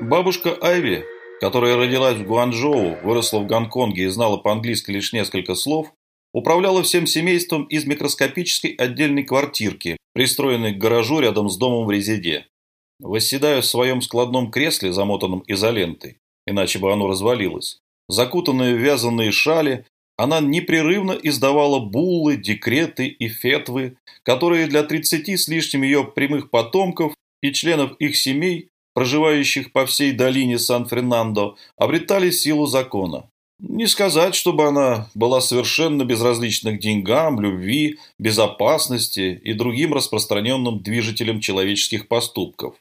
Бабушка Айви, которая родилась в Гуанчжоу, выросла в Гонконге и знала по-английски лишь несколько слов, управляла всем семейством из микроскопической отдельной квартирки, пристроенной к гаражу рядом с домом в Резиде. Восседая в своем складном кресле, замотанном изолентой, иначе бы оно развалилось, закутанная в вязаные шали, она непрерывно издавала буллы, декреты и фетвы, которые для 30 с лишним ее прямых потомков и членов их семей проживающих по всей долине Сан-Фернандо, обретали силу закона. Не сказать, чтобы она была совершенно безразлична к деньгам, любви, безопасности и другим распространенным движителям человеческих поступков.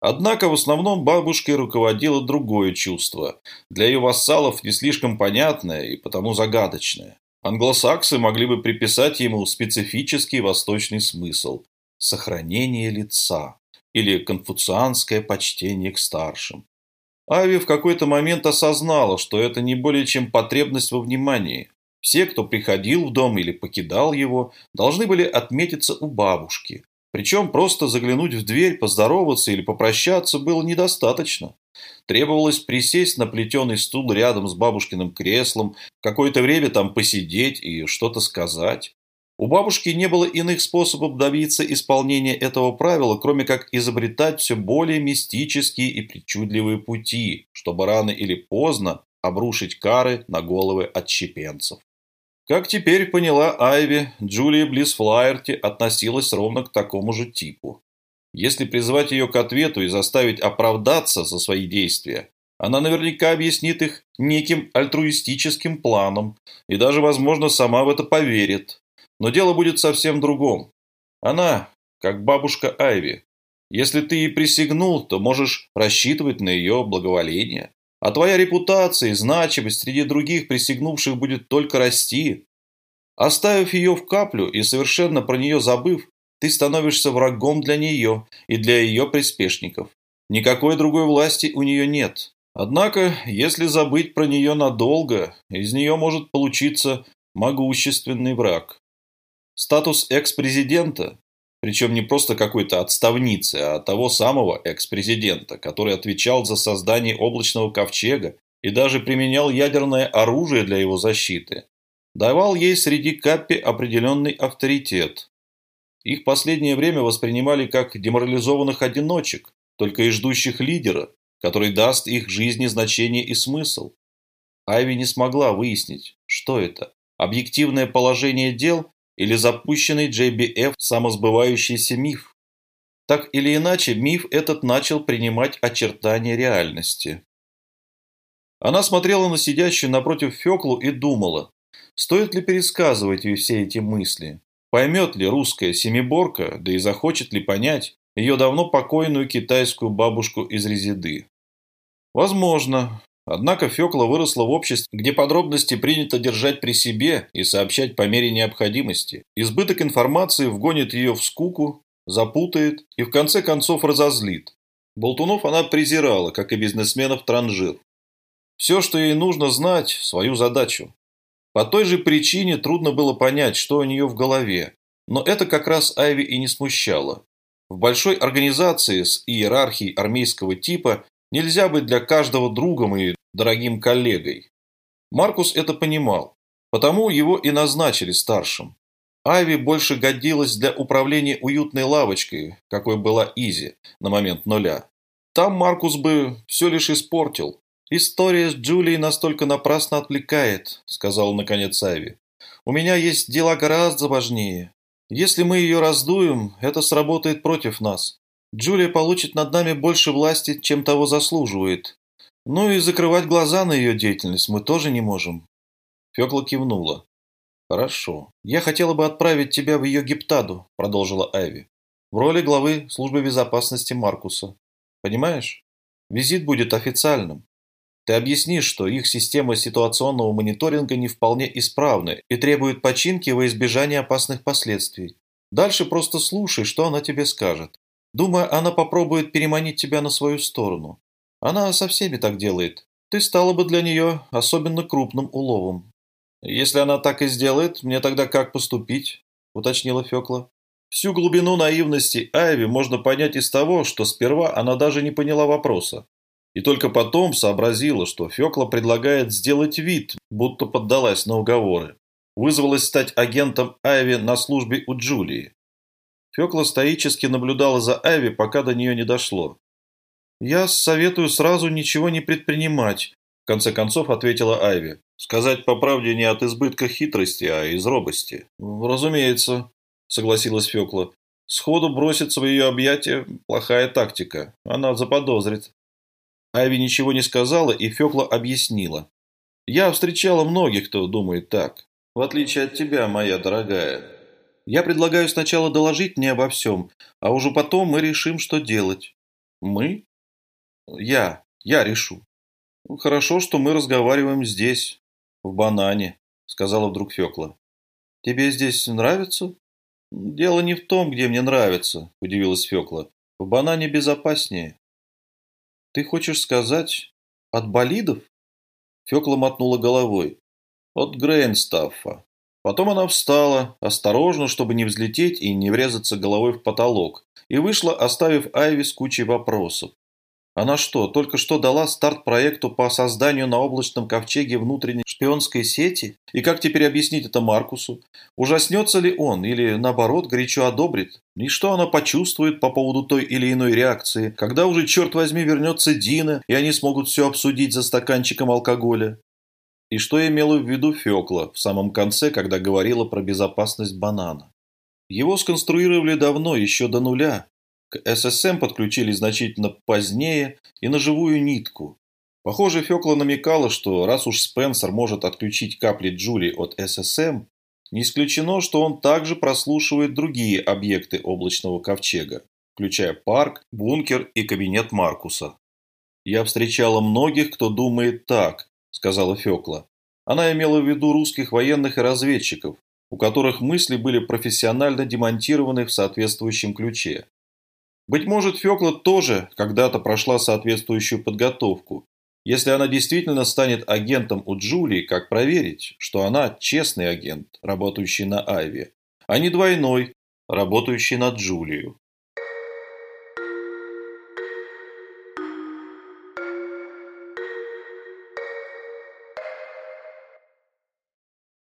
Однако в основном бабушкой руководило другое чувство, для ее вассалов не слишком понятное и потому загадочное. Англосаксы могли бы приписать ему специфический восточный смысл – сохранение лица или конфуцианское почтение к старшим. Ави в какой-то момент осознала, что это не более чем потребность во внимании. Все, кто приходил в дом или покидал его, должны были отметиться у бабушки. Причем просто заглянуть в дверь, поздороваться или попрощаться было недостаточно. Требовалось присесть на плетеный стул рядом с бабушкиным креслом, какое-то время там посидеть и что-то сказать. У бабушки не было иных способов добиться исполнения этого правила, кроме как изобретать все более мистические и причудливые пути, чтобы рано или поздно обрушить кары на головы отщепенцев. Как теперь поняла Айви, Джулия Близ Флайерти относилась ровно к такому же типу. Если призвать ее к ответу и заставить оправдаться за свои действия, она наверняка объяснит их неким альтруистическим планом и даже, возможно, сама в это поверит. Но дело будет совсем другом. Она, как бабушка Айви. Если ты ей присягнул, то можешь рассчитывать на ее благоволение. А твоя репутация и значимость среди других присягнувших будет только расти. Оставив ее в каплю и совершенно про нее забыв, ты становишься врагом для нее и для ее приспешников. Никакой другой власти у нее нет. Однако, если забыть про нее надолго, из нее может получиться могущественный враг. Статус экс-президента, причем не просто какой-то отставницы, а того самого экс-президента, который отвечал за создание облачного ковчега и даже применял ядерное оружие для его защиты, давал ей среди Каппи определенный авторитет. Их последнее время воспринимали как деморализованных одиночек, только и ждущих лидера, который даст их жизни значение и смысл. Айви не смогла выяснить, что это – объективное положение дел или запущенный JBF самосбывающийся миф. Так или иначе, миф этот начал принимать очертания реальности. Она смотрела на сидящую напротив Феклу и думала, стоит ли пересказывать ей все эти мысли. Поймет ли русская семиборка, да и захочет ли понять ее давно покойную китайскую бабушку из Резиды. Возможно, Однако Фёкла выросла в обществе, где подробности принято держать при себе и сообщать по мере необходимости. Избыток информации вгонит ее в скуку, запутает и в конце концов разозлит. Болтунов она презирала, как и бизнесменов транжир. Все, что ей нужно знать, свою задачу. По той же причине трудно было понять, что у нее в голове, но это как раз Айви и не смущало. В большой организации с иерархией армейского типа Нельзя быть для каждого другом и дорогим коллегой. Маркус это понимал, потому его и назначили старшим. Айви больше годилась для управления уютной лавочкой, какой была Изи на момент нуля. Там Маркус бы все лишь испортил. «История с Джулией настолько напрасно отвлекает», — сказал наконец Айви. «У меня есть дела гораздо важнее. Если мы ее раздуем, это сработает против нас. Джулия получит над нами больше власти, чем того заслуживает. Ну и закрывать глаза на ее деятельность мы тоже не можем». Фекла кивнула. «Хорошо. Я хотела бы отправить тебя в ее гептаду», – продолжила Айви. «В роли главы службы безопасности Маркуса. Понимаешь? Визит будет официальным. Ты объяснишь, что их система ситуационного мониторинга не вполне исправна и требует починки во избежание опасных последствий. Дальше просто слушай, что она тебе скажет. Думаю, она попробует переманить тебя на свою сторону. Она со всеми так делает. Ты стала бы для нее особенно крупным уловом. Если она так и сделает, мне тогда как поступить? Уточнила Фекла. Всю глубину наивности Айви можно понять из того, что сперва она даже не поняла вопроса. И только потом сообразила, что Фёкла предлагает сделать вид, будто поддалась на уговоры. Вызвалась стать агентом Айви на службе у Джулии. Фёкла стоически наблюдала за Айви, пока до нее не дошло. «Я советую сразу ничего не предпринимать», – в конце концов ответила Айви. «Сказать по правде не от избытка хитрости, а из робости». «Разумеется», – согласилась Фёкла. «Сходу броситься в ее объятия – плохая тактика. Она заподозрит». Айви ничего не сказала, и Фёкла объяснила. «Я встречала многих, кто думает так. В отличие от тебя, моя дорогая. Я предлагаю сначала доложить мне обо всем, а уже потом мы решим, что делать». «Мы?» «Я. Я решу». «Хорошо, что мы разговариваем здесь, в банане», — сказала вдруг Фёкла. «Тебе здесь нравится?» «Дело не в том, где мне нравится», – удивилась Фёкла. «В банане безопаснее». «Ты хочешь сказать, от болидов?» Фёкла мотнула головой. «От Грейнстаффа». Потом она встала, осторожно, чтобы не взлететь и не врезаться головой в потолок, и вышла, оставив Айви с кучей вопросов. Она что, только что дала старт проекту по созданию на облачном ковчеге внутренней шпионской сети? И как теперь объяснить это Маркусу? Ужаснется ли он или, наоборот, горячо одобрит? И что она почувствует по поводу той или иной реакции, когда уже, черт возьми, вернется Дина, и они смогут все обсудить за стаканчиком алкоголя? И что имела в виду Фёкла в самом конце, когда говорила про безопасность банана? Его сконструировали давно, еще до нуля, к ССМ подключили значительно позднее и на живую нитку. Похоже, Фёкла намекала, что раз уж Спенсер может отключить капли Джули от ССМ, не исключено, что он также прослушивает другие объекты облачного ковчега, включая парк, бункер и кабинет Маркуса. «Я встречала многих, кто думает так», – сказала Фёкла. Она имела в виду русских военных и разведчиков, у которых мысли были профессионально демонтированы в соответствующем ключе. Быть может, Фёкла тоже когда-то прошла соответствующую подготовку. Если она действительно станет агентом у Джулии, как проверить, что она честный агент, работающий на Айве, а не двойной, работающий на Джулию?